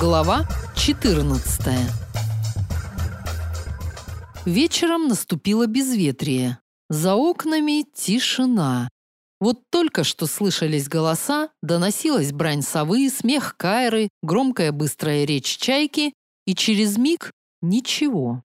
Глава 14. Вечером наступило безветрие. За окнами тишина. Вот только что слышались голоса, доносилась брань совы, смех Кайры, громкая быстрая речь чайки, и через миг ничего.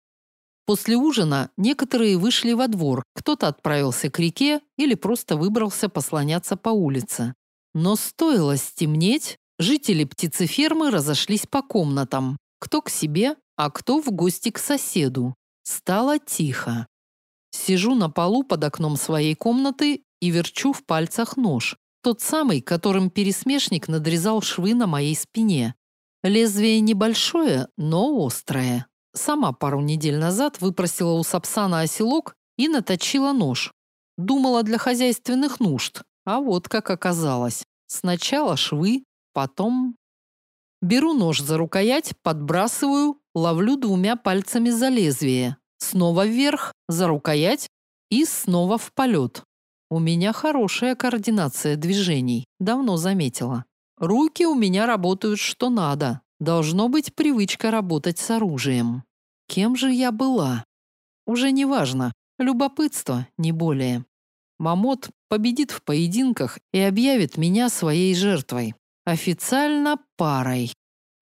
После ужина некоторые вышли во двор, кто-то отправился к реке или просто выбрался послоняться по улице. Но стоило стемнеть, Жители птицефермы разошлись по комнатам, кто к себе, а кто в гости к соседу. Стало тихо. Сижу на полу под окном своей комнаты и верчу в пальцах нож, тот самый, которым пересмешник надрезал швы на моей спине. Лезвие небольшое, но острое. Сама пару недель назад выпросила у Сапсана оселок и наточила нож. Думала для хозяйственных нужд, а вот как оказалось. Сначала швы, Потом беру нож за рукоять, подбрасываю, ловлю двумя пальцами за лезвие. Снова вверх, за рукоять и снова в полет. У меня хорошая координация движений, давно заметила. Руки у меня работают что надо. Должно быть привычка работать с оружием. Кем же я была? Уже не важно. Любопытство, не более. Мамот победит в поединках и объявит меня своей жертвой. Официально парой.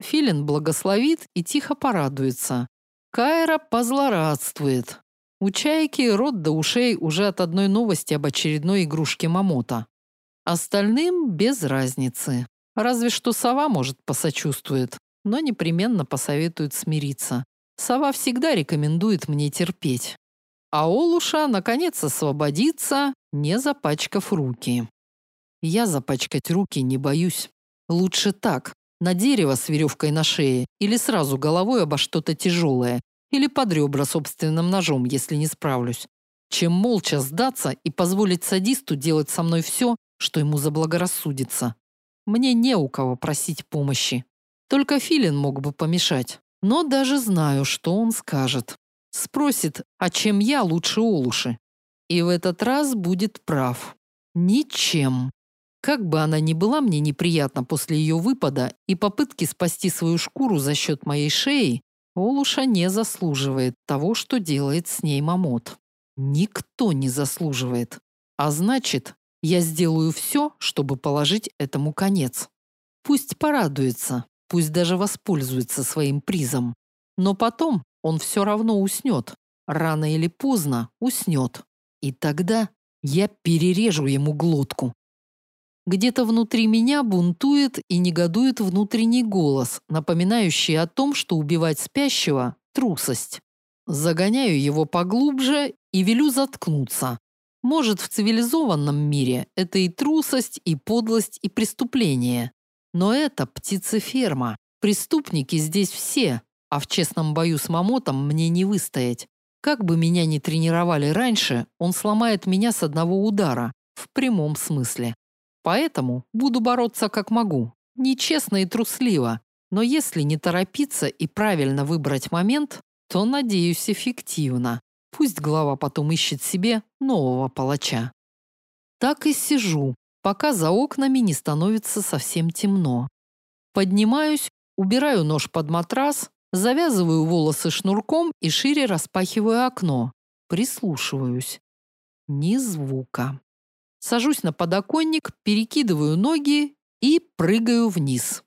Филин благословит и тихо порадуется. Кайра позлорадствует. У чайки рот до ушей уже от одной новости об очередной игрушке Мамота. Остальным без разницы. Разве что сова, может, посочувствует, но непременно посоветует смириться. Сова всегда рекомендует мне терпеть. А Олуша, наконец, освободится, не запачкав руки. Я запачкать руки не боюсь. Лучше так, на дерево с веревкой на шее, или сразу головой обо что-то тяжелое, или под ребра собственным ножом, если не справлюсь, чем молча сдаться и позволить садисту делать со мной все, что ему заблагорассудится. Мне не у кого просить помощи. Только Филин мог бы помешать. Но даже знаю, что он скажет. Спросит, а чем я лучше Олуши? И в этот раз будет прав. Ничем. Как бы она ни была мне неприятна после ее выпада и попытки спасти свою шкуру за счет моей шеи, Олуша не заслуживает того, что делает с ней Мамот. Никто не заслуживает. А значит, я сделаю все, чтобы положить этому конец. Пусть порадуется, пусть даже воспользуется своим призом. Но потом он все равно уснет. Рано или поздно уснет. И тогда я перережу ему глотку. Где-то внутри меня бунтует и негодует внутренний голос, напоминающий о том, что убивать спящего – трусость. Загоняю его поглубже и велю заткнуться. Может, в цивилизованном мире это и трусость, и подлость, и преступление. Но это птицеферма. Преступники здесь все, а в честном бою с мамотом мне не выстоять. Как бы меня ни тренировали раньше, он сломает меня с одного удара, в прямом смысле. Поэтому буду бороться как могу. Нечестно и трусливо. Но если не торопиться и правильно выбрать момент, то, надеюсь, эффективно. Пусть глава потом ищет себе нового палача. Так и сижу, пока за окнами не становится совсем темно. Поднимаюсь, убираю нож под матрас, завязываю волосы шнурком и шире распахиваю окно. Прислушиваюсь. Ни звука. Сажусь на подоконник, перекидываю ноги и прыгаю вниз.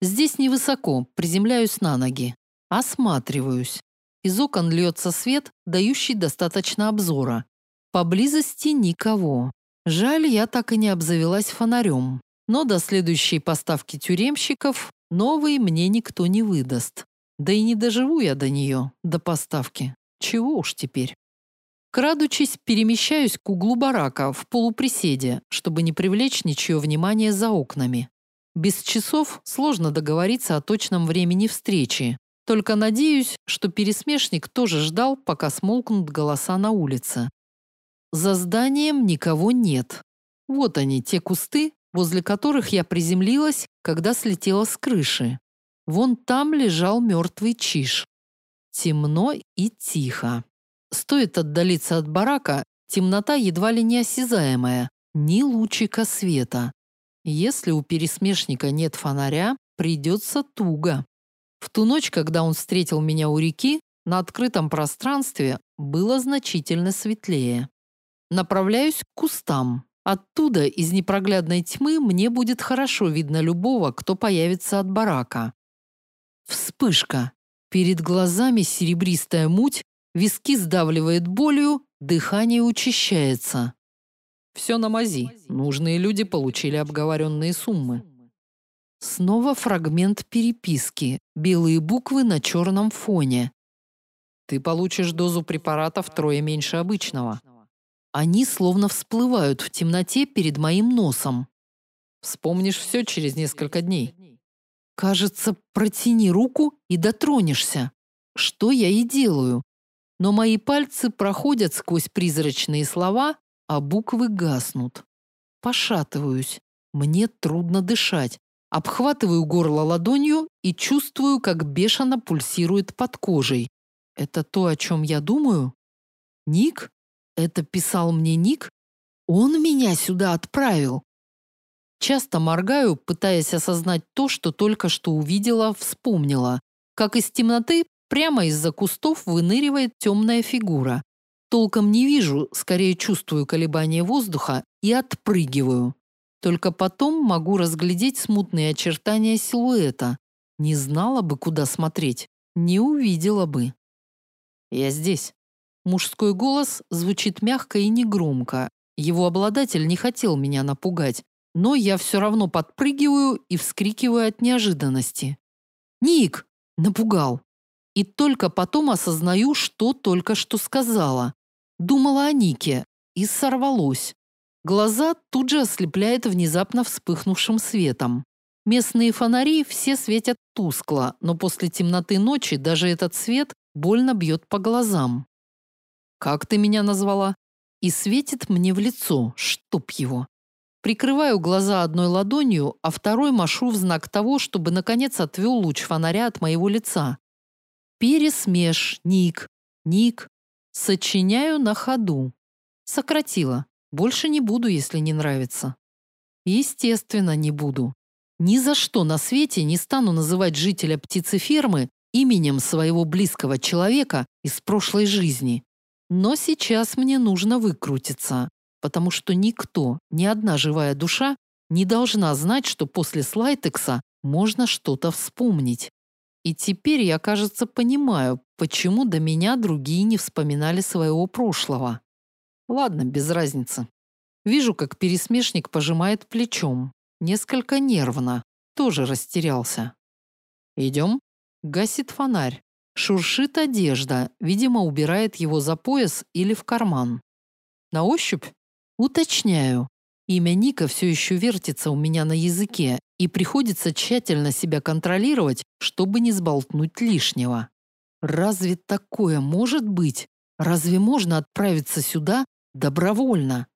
Здесь невысоко, приземляюсь на ноги. Осматриваюсь. Из окон льется свет, дающий достаточно обзора. Поблизости никого. Жаль, я так и не обзавелась фонарем. Но до следующей поставки тюремщиков новый мне никто не выдаст. Да и не доживу я до нее, до поставки. Чего уж теперь. Крадучись, перемещаюсь к углу барака в полуприседе, чтобы не привлечь ничье внимание за окнами. Без часов сложно договориться о точном времени встречи. Только надеюсь, что пересмешник тоже ждал, пока смолкнут голоса на улице. За зданием никого нет. Вот они, те кусты, возле которых я приземлилась, когда слетела с крыши. Вон там лежал мертвый чиж. Темно и тихо. Стоит отдалиться от барака, темнота едва ли не осязаемая, ни лучика света. Если у пересмешника нет фонаря, придется туго. В ту ночь, когда он встретил меня у реки, на открытом пространстве было значительно светлее. Направляюсь к кустам. Оттуда, из непроглядной тьмы, мне будет хорошо видно любого, кто появится от барака. Вспышка. Перед глазами серебристая муть, виски сдавливает болью, дыхание учащается. Все на мази. Нужные люди получили обговоренные суммы. Снова фрагмент переписки. Белые буквы на черном фоне. Ты получишь дозу препарата втрое меньше обычного. Они словно всплывают в темноте перед моим носом. Вспомнишь все через несколько дней. Кажется, протяни руку и дотронешься. Что я и делаю. Но мои пальцы проходят сквозь призрачные слова, а буквы гаснут. Пошатываюсь. Мне трудно дышать. Обхватываю горло ладонью и чувствую, как бешено пульсирует под кожей. Это то, о чем я думаю? Ник? Это писал мне Ник? Он меня сюда отправил. Часто моргаю, пытаясь осознать то, что только что увидела, вспомнила. Как из темноты прямо из-за кустов выныривает темная фигура. Толком не вижу, скорее чувствую колебания воздуха и отпрыгиваю. Только потом могу разглядеть смутные очертания силуэта. Не знала бы, куда смотреть, не увидела бы. Я здесь. Мужской голос звучит мягко и негромко. Его обладатель не хотел меня напугать, но я все равно подпрыгиваю и вскрикиваю от неожиданности. «Ник!» – напугал. И только потом осознаю, что только что сказала. Думала о Нике и сорвалось. Глаза тут же ослепляет внезапно вспыхнувшим светом. Местные фонари все светят тускло, но после темноты ночи даже этот свет больно бьет по глазам. «Как ты меня назвала?» И светит мне в лицо, чтоб его. Прикрываю глаза одной ладонью, а второй машу в знак того, чтобы наконец отвел луч фонаря от моего лица. Пересмеш, Ник, Ник. Сочиняю на ходу. Сократила. Больше не буду, если не нравится. Естественно, не буду. Ни за что на свете не стану называть жителя птицефермы именем своего близкого человека из прошлой жизни. Но сейчас мне нужно выкрутиться, потому что никто, ни одна живая душа не должна знать, что после слайтекса можно что-то вспомнить. И теперь я, кажется, понимаю, почему до меня другие не вспоминали своего прошлого. Ладно, без разницы. Вижу, как пересмешник пожимает плечом. Несколько нервно. Тоже растерялся. Идем? Гасит фонарь. Шуршит одежда, видимо, убирает его за пояс или в карман. На ощупь? Уточняю. Имя Ника все еще вертится у меня на языке, и приходится тщательно себя контролировать, чтобы не сболтнуть лишнего. Разве такое может быть? Разве можно отправиться сюда добровольно?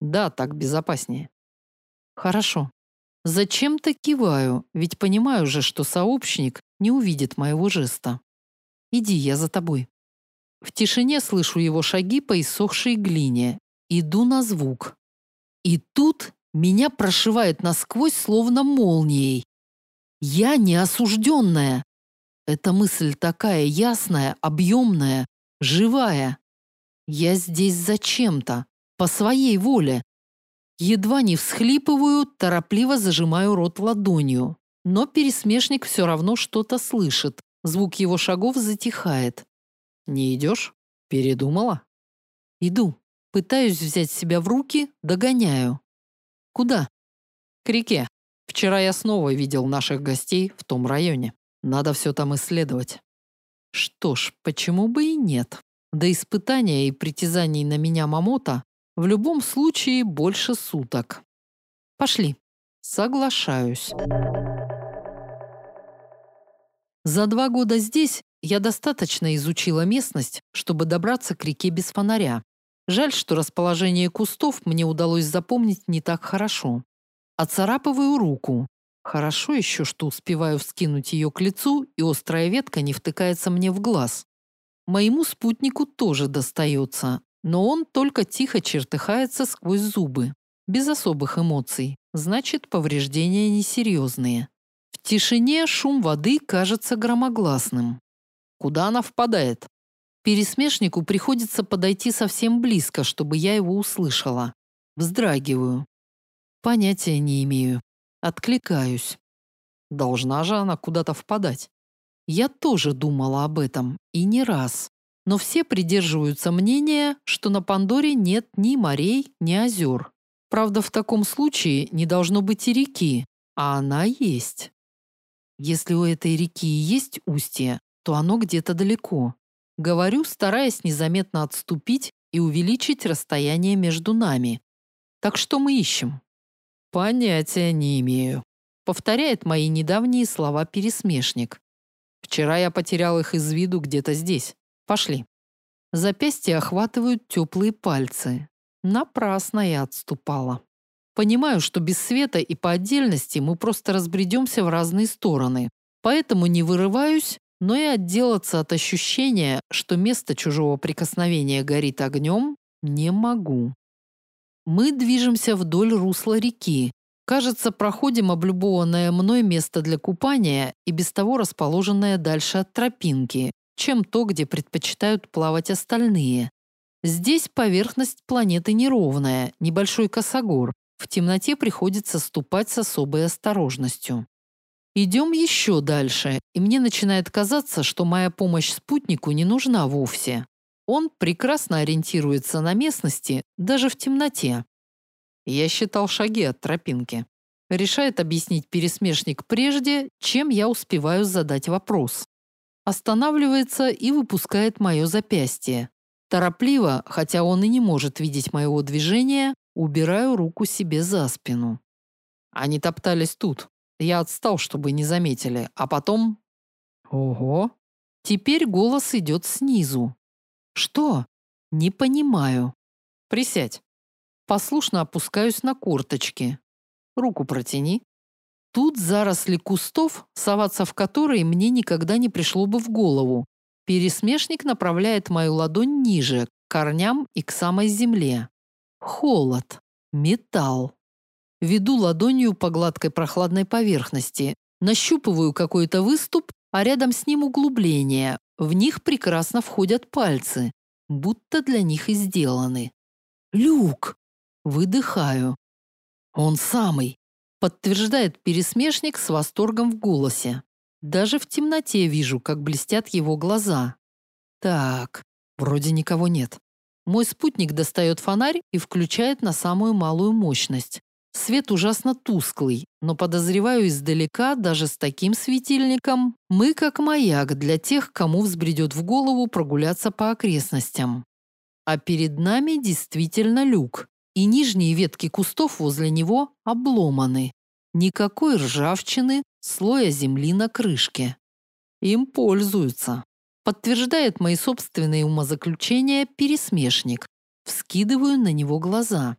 Да, так безопаснее. Хорошо. Зачем-то киваю, ведь понимаю же, что сообщник не увидит моего жеста. Иди, я за тобой. В тишине слышу его шаги по иссохшей глине. Иду на звук. И тут меня прошивает насквозь, словно молнией. Я не осужденная. Эта мысль такая ясная, объемная, живая. Я здесь зачем-то, по своей воле. Едва не всхлипываю, торопливо зажимаю рот ладонью. Но пересмешник все равно что-то слышит. Звук его шагов затихает. «Не идешь? Передумала?» «Иду. Пытаюсь взять себя в руки, догоняю». «Куда?» «К реке. Вчера я снова видел наших гостей в том районе. Надо все там исследовать». Что ж, почему бы и нет? До испытания и притязаний на меня Мамота в любом случае больше суток. Пошли. Соглашаюсь. За два года здесь я достаточно изучила местность, чтобы добраться к реке без фонаря. Жаль, что расположение кустов мне удалось запомнить не так хорошо. Оцарапываю руку. Хорошо еще, что успеваю вскинуть ее к лицу, и острая ветка не втыкается мне в глаз. Моему спутнику тоже достается, но он только тихо чертыхается сквозь зубы. без особых эмоций, значит, повреждения несерьезные. В тишине шум воды кажется громогласным. Куда она впадает? Пересмешнику приходится подойти совсем близко, чтобы я его услышала. Вздрагиваю. Понятия не имею. Откликаюсь. Должна же она куда-то впадать. Я тоже думала об этом, и не раз. Но все придерживаются мнения, что на Пандоре нет ни морей, ни озер. Правда, в таком случае не должно быть и реки, а она есть. Если у этой реки есть устье, то оно где-то далеко. Говорю, стараясь незаметно отступить и увеличить расстояние между нами. Так что мы ищем? Понятия не имею. Повторяет мои недавние слова пересмешник. Вчера я потерял их из виду где-то здесь. Пошли. Запястья охватывают теплые пальцы. Напрасно я отступала. Понимаю, что без света и по отдельности мы просто разбредемся в разные стороны. Поэтому не вырываюсь, но и отделаться от ощущения, что место чужого прикосновения горит огнем, не могу. Мы движемся вдоль русла реки. Кажется, проходим облюбованное мной место для купания и без того расположенное дальше от тропинки, чем то, где предпочитают плавать остальные. Здесь поверхность планеты неровная, небольшой косогор. В темноте приходится ступать с особой осторожностью. Идем еще дальше, и мне начинает казаться, что моя помощь спутнику не нужна вовсе. Он прекрасно ориентируется на местности, даже в темноте. Я считал шаги от тропинки. Решает объяснить пересмешник прежде, чем я успеваю задать вопрос. Останавливается и выпускает мое запястье. Торопливо, хотя он и не может видеть моего движения, убираю руку себе за спину. Они топтались тут. Я отстал, чтобы не заметили, а потом... Ого! Теперь голос идет снизу. Что? Не понимаю. Присядь. Послушно опускаюсь на корточки. Руку протяни. Тут заросли кустов, соваться в которые мне никогда не пришло бы в голову. Пересмешник направляет мою ладонь ниже, к корням и к самой земле. Холод. Металл. Веду ладонью по гладкой прохладной поверхности. Нащупываю какой-то выступ, а рядом с ним углубление. В них прекрасно входят пальцы. Будто для них и сделаны. Люк! Выдыхаю. Он самый. Подтверждает пересмешник с восторгом в голосе. Даже в темноте вижу, как блестят его глаза. Так, вроде никого нет. Мой спутник достает фонарь и включает на самую малую мощность. Свет ужасно тусклый, но подозреваю издалека, даже с таким светильником, мы как маяк для тех, кому взбредет в голову прогуляться по окрестностям. А перед нами действительно люк, и нижние ветки кустов возле него обломаны. Никакой ржавчины, слоя земли на крышке. Им пользуются. Подтверждает мои собственные умозаключения пересмешник. Вскидываю на него глаза.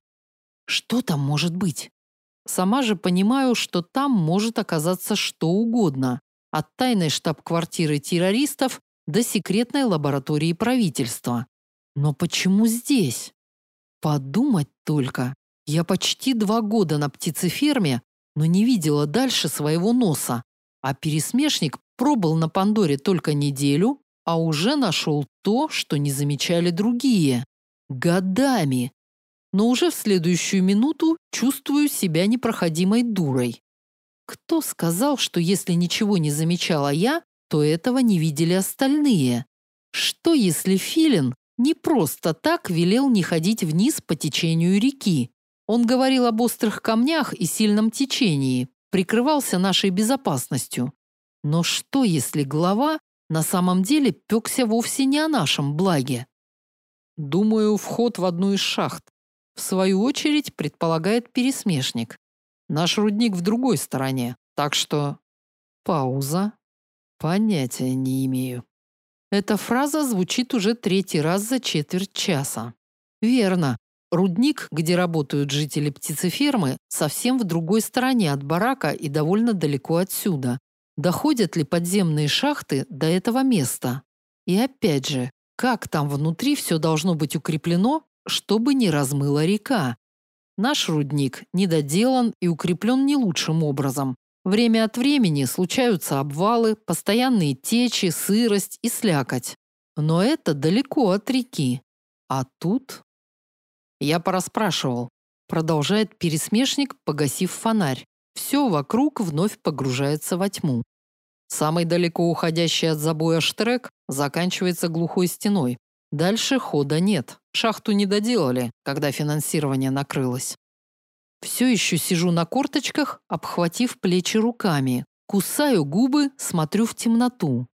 Что там может быть? Сама же понимаю, что там может оказаться что угодно. От тайной штаб-квартиры террористов до секретной лаборатории правительства. Но почему здесь? Подумать только. Я почти два года на птицеферме, но не видела дальше своего носа. А пересмешник пробыл на Пандоре только неделю, а уже нашел то, что не замечали другие. Годами. Но уже в следующую минуту чувствую себя непроходимой дурой. Кто сказал, что если ничего не замечала я, то этого не видели остальные? Что если Филин не просто так велел не ходить вниз по течению реки? Он говорил об острых камнях и сильном течении, прикрывался нашей безопасностью. Но что, если глава на самом деле пекся вовсе не о нашем благе? Думаю, вход в одну из шахт. В свою очередь предполагает пересмешник. Наш рудник в другой стороне, так что... Пауза. Понятия не имею. Эта фраза звучит уже третий раз за четверть часа. Верно, Рудник, где работают жители птицефермы, совсем в другой стороне от барака и довольно далеко отсюда. Доходят ли подземные шахты до этого места? И опять же, как там внутри все должно быть укреплено, чтобы не размыла река? Наш рудник недоделан и укреплен не лучшим образом. Время от времени случаются обвалы, постоянные течи, сырость и слякоть. Но это далеко от реки. А тут... Я пораспрашивал. Продолжает пересмешник, погасив фонарь. Все вокруг вновь погружается во тьму. Самый далеко уходящий от забоя штрек заканчивается глухой стеной. Дальше хода нет. Шахту не доделали, когда финансирование накрылось. Все еще сижу на корточках, обхватив плечи руками. Кусаю губы, смотрю в темноту.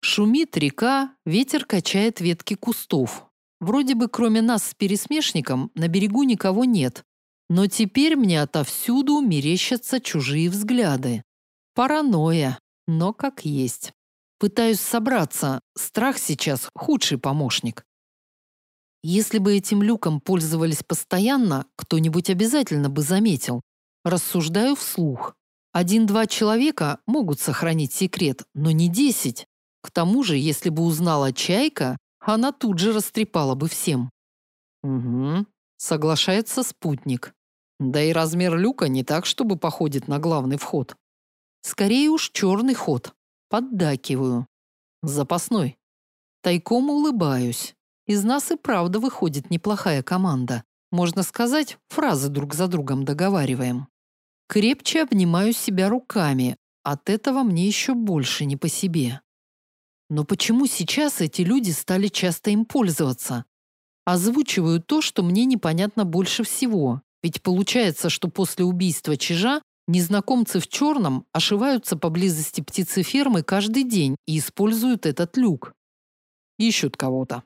Шумит река, ветер качает ветки кустов. Вроде бы кроме нас с пересмешником на берегу никого нет. Но теперь мне отовсюду мерещатся чужие взгляды. Паранойя, но как есть. Пытаюсь собраться. Страх сейчас худший помощник. Если бы этим люком пользовались постоянно, кто-нибудь обязательно бы заметил. Рассуждаю вслух. Один-два человека могут сохранить секрет, но не десять. К тому же, если бы узнала Чайка, она тут же растрепала бы всем. Угу, соглашается спутник. Да и размер люка не так, чтобы походит на главный вход. Скорее уж черный ход. Поддакиваю. Запасной. Тайком улыбаюсь. Из нас и правда выходит неплохая команда. Можно сказать, фразы друг за другом договариваем. Крепче обнимаю себя руками. От этого мне еще больше не по себе. Но почему сейчас эти люди стали часто им пользоваться? Озвучиваю то, что мне непонятно больше всего. Ведь получается, что после убийства Чижа незнакомцы в черном ошиваются поблизости птицефермы каждый день и используют этот люк. Ищут кого-то.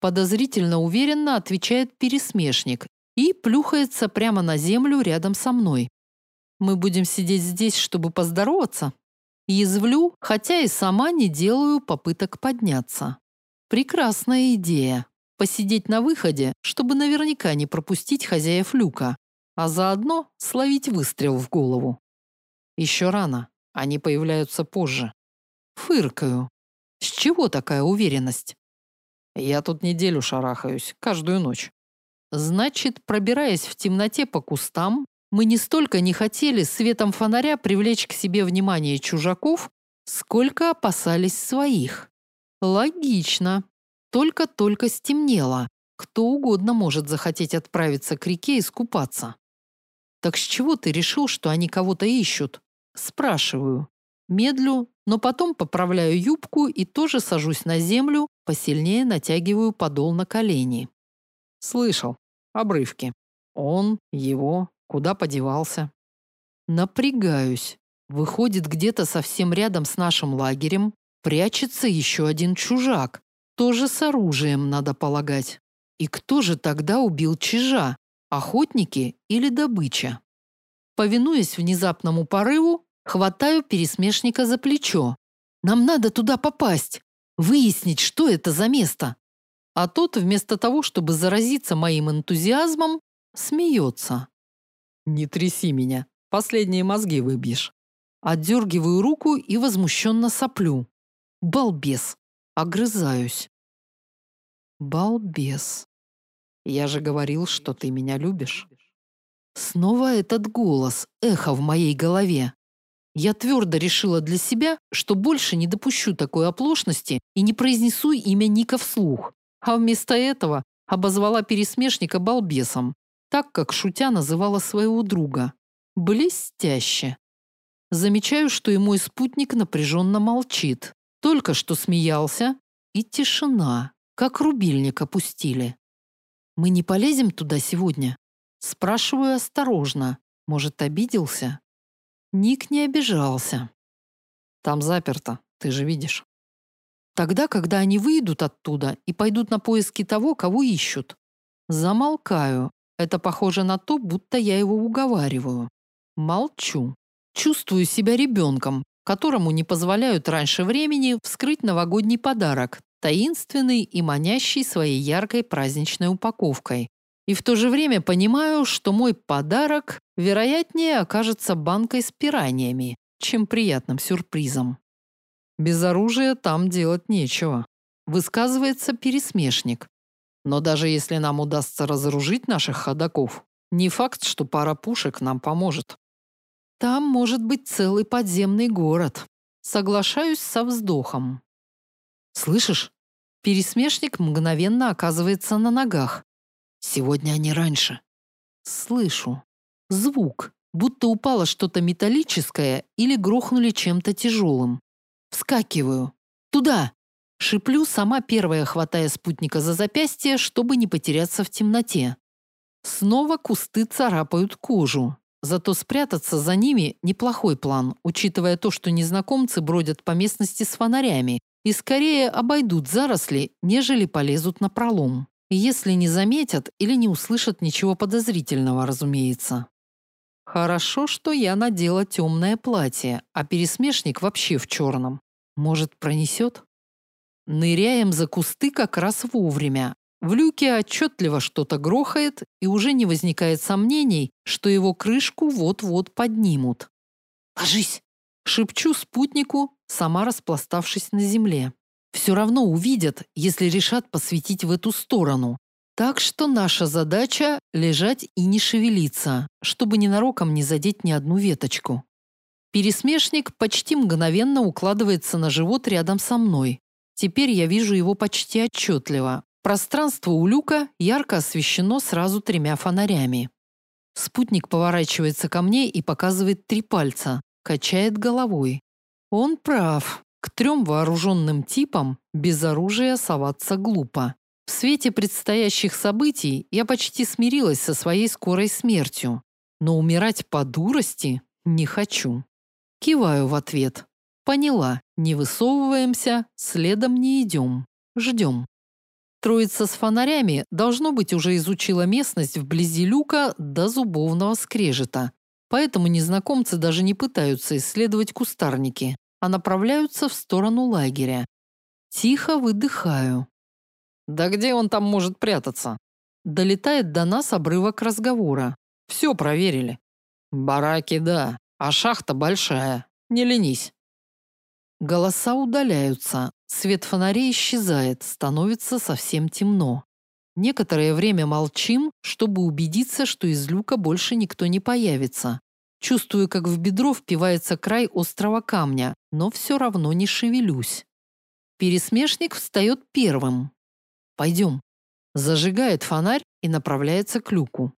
Подозрительно уверенно отвечает пересмешник и плюхается прямо на землю рядом со мной. Мы будем сидеть здесь, чтобы поздороваться? Язвлю, хотя и сама не делаю попыток подняться. Прекрасная идея. Посидеть на выходе, чтобы наверняка не пропустить хозяев люка, а заодно словить выстрел в голову. Еще рано, они появляются позже. Фыркаю. С чего такая уверенность? Я тут неделю шарахаюсь, каждую ночь. Значит, пробираясь в темноте по кустам, мы не столько не хотели светом фонаря привлечь к себе внимание чужаков, сколько опасались своих. Логично. Только-только стемнело. Кто угодно может захотеть отправиться к реке искупаться. Так с чего ты решил, что они кого-то ищут? Спрашиваю. Медлю, но потом поправляю юбку и тоже сажусь на землю, посильнее натягиваю подол на колени. Слышал. Обрывки. Он, его, куда подевался. Напрягаюсь. Выходит, где-то совсем рядом с нашим лагерем прячется еще один чужак. Тоже с оружием, надо полагать. И кто же тогда убил чижа? Охотники или добыча? Повинуясь внезапному порыву, Хватаю пересмешника за плечо. Нам надо туда попасть, выяснить, что это за место. А тот, вместо того, чтобы заразиться моим энтузиазмом, смеется. Не тряси меня, последние мозги выбьешь. Отдергиваю руку и возмущенно соплю. Балбес. Огрызаюсь. Балбес. Я же говорил, что ты меня любишь. Снова этот голос, эхо в моей голове. Я твердо решила для себя, что больше не допущу такой оплошности и не произнесу имя Ника вслух, а вместо этого обозвала пересмешника балбесом, так как шутя называла своего друга. Блестяще. Замечаю, что и мой спутник напряженно молчит. Только что смеялся, и тишина, как рубильник опустили. «Мы не полезем туда сегодня?» Спрашиваю осторожно. Может, обиделся? Ник не обижался. Там заперто, ты же видишь. Тогда, когда они выйдут оттуда и пойдут на поиски того, кого ищут. Замолкаю. Это похоже на то, будто я его уговариваю. Молчу. Чувствую себя ребенком, которому не позволяют раньше времени вскрыть новогодний подарок, таинственный и манящий своей яркой праздничной упаковкой. И в то же время понимаю, что мой подарок, вероятнее, окажется банкой с пираниями, чем приятным сюрпризом. Без оружия там делать нечего. Высказывается пересмешник. Но даже если нам удастся разоружить наших ходаков, Не факт, что пара пушек нам поможет. Там может быть целый подземный город. Соглашаюсь со вздохом. Слышишь? Пересмешник мгновенно оказывается на ногах. Сегодня они раньше. Слышу. Звук, будто упало что-то металлическое или грохнули чем-то тяжелым. Вскакиваю. Туда! Шиплю, сама первая хватая спутника за запястье, чтобы не потеряться в темноте. Снова кусты царапают кожу. Зато спрятаться за ними – неплохой план, учитывая то, что незнакомцы бродят по местности с фонарями и скорее обойдут заросли, нежели полезут на пролом. Если не заметят или не услышат ничего подозрительного, разумеется. Хорошо, что я надела темное платье, а пересмешник вообще в черном. Может, пронесет? Ныряем за кусты как раз вовремя. В люке отчетливо что-то грохает, и уже не возникает сомнений, что его крышку вот-вот поднимут. «Ложись!» – шепчу спутнику, сама распластавшись на земле. Все равно увидят, если решат посветить в эту сторону. Так что наша задача – лежать и не шевелиться, чтобы ненароком не задеть ни одну веточку. Пересмешник почти мгновенно укладывается на живот рядом со мной. Теперь я вижу его почти отчетливо. Пространство у люка ярко освещено сразу тремя фонарями. Спутник поворачивается ко мне и показывает три пальца, качает головой. Он прав. К трем вооруженным типам без оружия соваться глупо. В свете предстоящих событий я почти смирилась со своей скорой смертью, но умирать по дурости не хочу. Киваю в ответ. Поняла, не высовываемся, следом не идем. Ждем. Троица с фонарями, должно быть, уже изучила местность вблизи люка до зубовного скрежета. Поэтому незнакомцы даже не пытаются исследовать кустарники, а направляются в сторону лагеря. Тихо выдыхаю. «Да где он там может прятаться?» Долетает до нас обрывок разговора. «Все проверили». «Бараки, да, а шахта большая. Не ленись». Голоса удаляются, свет фонарей исчезает, становится совсем темно. Некоторое время молчим, чтобы убедиться, что из люка больше никто не появится. Чувствую, как в бедро впивается край острого камня, но все равно не шевелюсь. Пересмешник встает первым. «Пойдем». Зажигает фонарь и направляется к люку.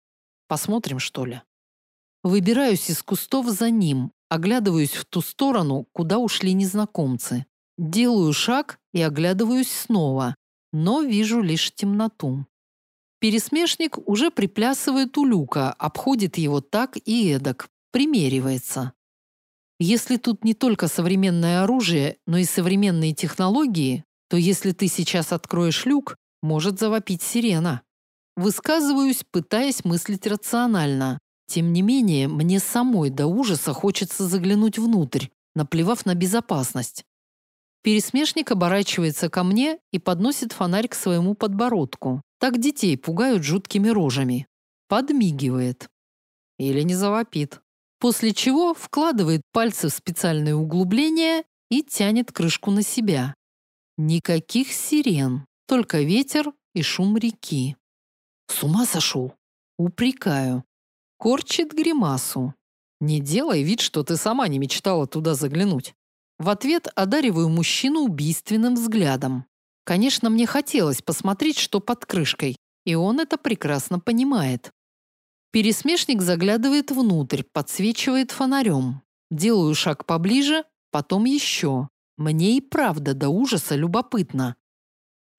Посмотрим, что ли. Выбираюсь из кустов за ним, Оглядываюсь в ту сторону, куда ушли незнакомцы. Делаю шаг и оглядываюсь снова, но вижу лишь темноту. Пересмешник уже приплясывает у люка, обходит его так и эдак, примеривается. Если тут не только современное оружие, но и современные технологии, то если ты сейчас откроешь люк, может завопить сирена. Высказываюсь, пытаясь мыслить рационально. Тем не менее, мне самой до ужаса хочется заглянуть внутрь, наплевав на безопасность. Пересмешник оборачивается ко мне и подносит фонарь к своему подбородку. Так детей пугают жуткими рожами. Подмигивает. Или не завопит. После чего вкладывает пальцы в специальное углубление и тянет крышку на себя. Никаких сирен, только ветер и шум реки. С ума сошел? Упрекаю. Корчит гримасу. Не делай вид, что ты сама не мечтала туда заглянуть. В ответ одариваю мужчину убийственным взглядом. Конечно, мне хотелось посмотреть, что под крышкой, и он это прекрасно понимает. Пересмешник заглядывает внутрь, подсвечивает фонарем. Делаю шаг поближе, потом еще. Мне и правда до ужаса любопытно.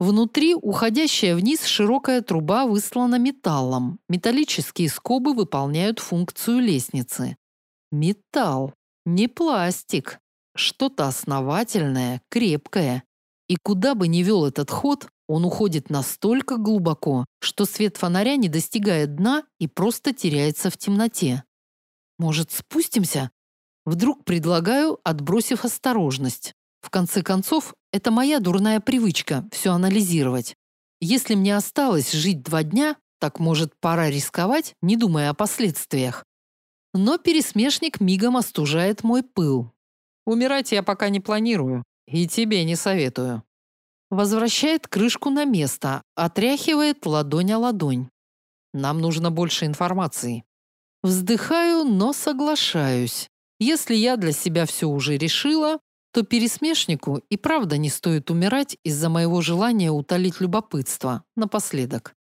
Внутри уходящая вниз широкая труба выслана металлом. Металлические скобы выполняют функцию лестницы. Металл, не пластик. Что-то основательное, крепкое. И куда бы ни вел этот ход, он уходит настолько глубоко, что свет фонаря не достигает дна и просто теряется в темноте. Может, спустимся? Вдруг предлагаю, отбросив осторожность. В конце концов, это моя дурная привычка все анализировать. Если мне осталось жить два дня, так может пора рисковать, не думая о последствиях. Но пересмешник мигом остужает мой пыл. Умирать я пока не планирую и тебе не советую. Возвращает крышку на место, отряхивает ладонь о ладонь. Нам нужно больше информации. Вздыхаю, но соглашаюсь. Если я для себя все уже решила, то пересмешнику и правда не стоит умирать из-за моего желания утолить любопытство напоследок.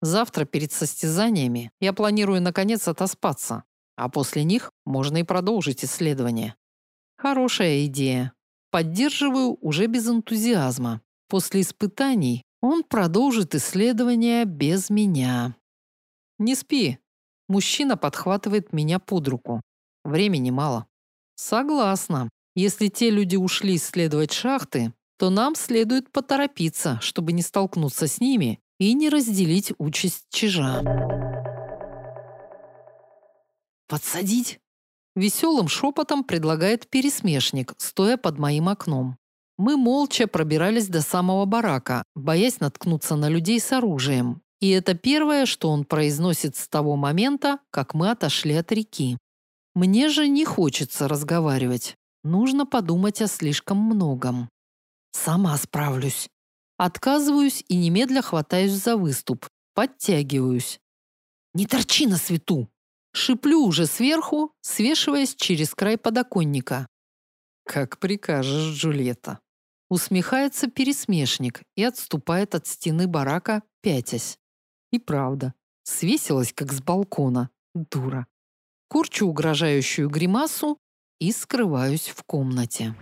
Завтра перед состязаниями я планирую наконец отоспаться, а после них можно и продолжить исследование. Хорошая идея. Поддерживаю уже без энтузиазма. После испытаний он продолжит исследование без меня. Не спи. Мужчина подхватывает меня под руку. Времени мало. Согласна. Если те люди ушли исследовать шахты, то нам следует поторопиться, чтобы не столкнуться с ними и не разделить участь чижа. «Подсадить?» Веселым шепотом предлагает пересмешник, стоя под моим окном. Мы молча пробирались до самого барака, боясь наткнуться на людей с оружием. И это первое, что он произносит с того момента, как мы отошли от реки. Мне же не хочется разговаривать. Нужно подумать о слишком многом. Сама справлюсь. Отказываюсь и немедля хватаюсь за выступ. Подтягиваюсь. «Не торчи на свету!» Шиплю уже сверху, свешиваясь через край подоконника. «Как прикажешь, Джульетта!» Усмехается пересмешник и отступает от стены барака, пятясь. И правда, свесилась, как с балкона. Дура. Курчу угрожающую гримасу и скрываюсь в комнате.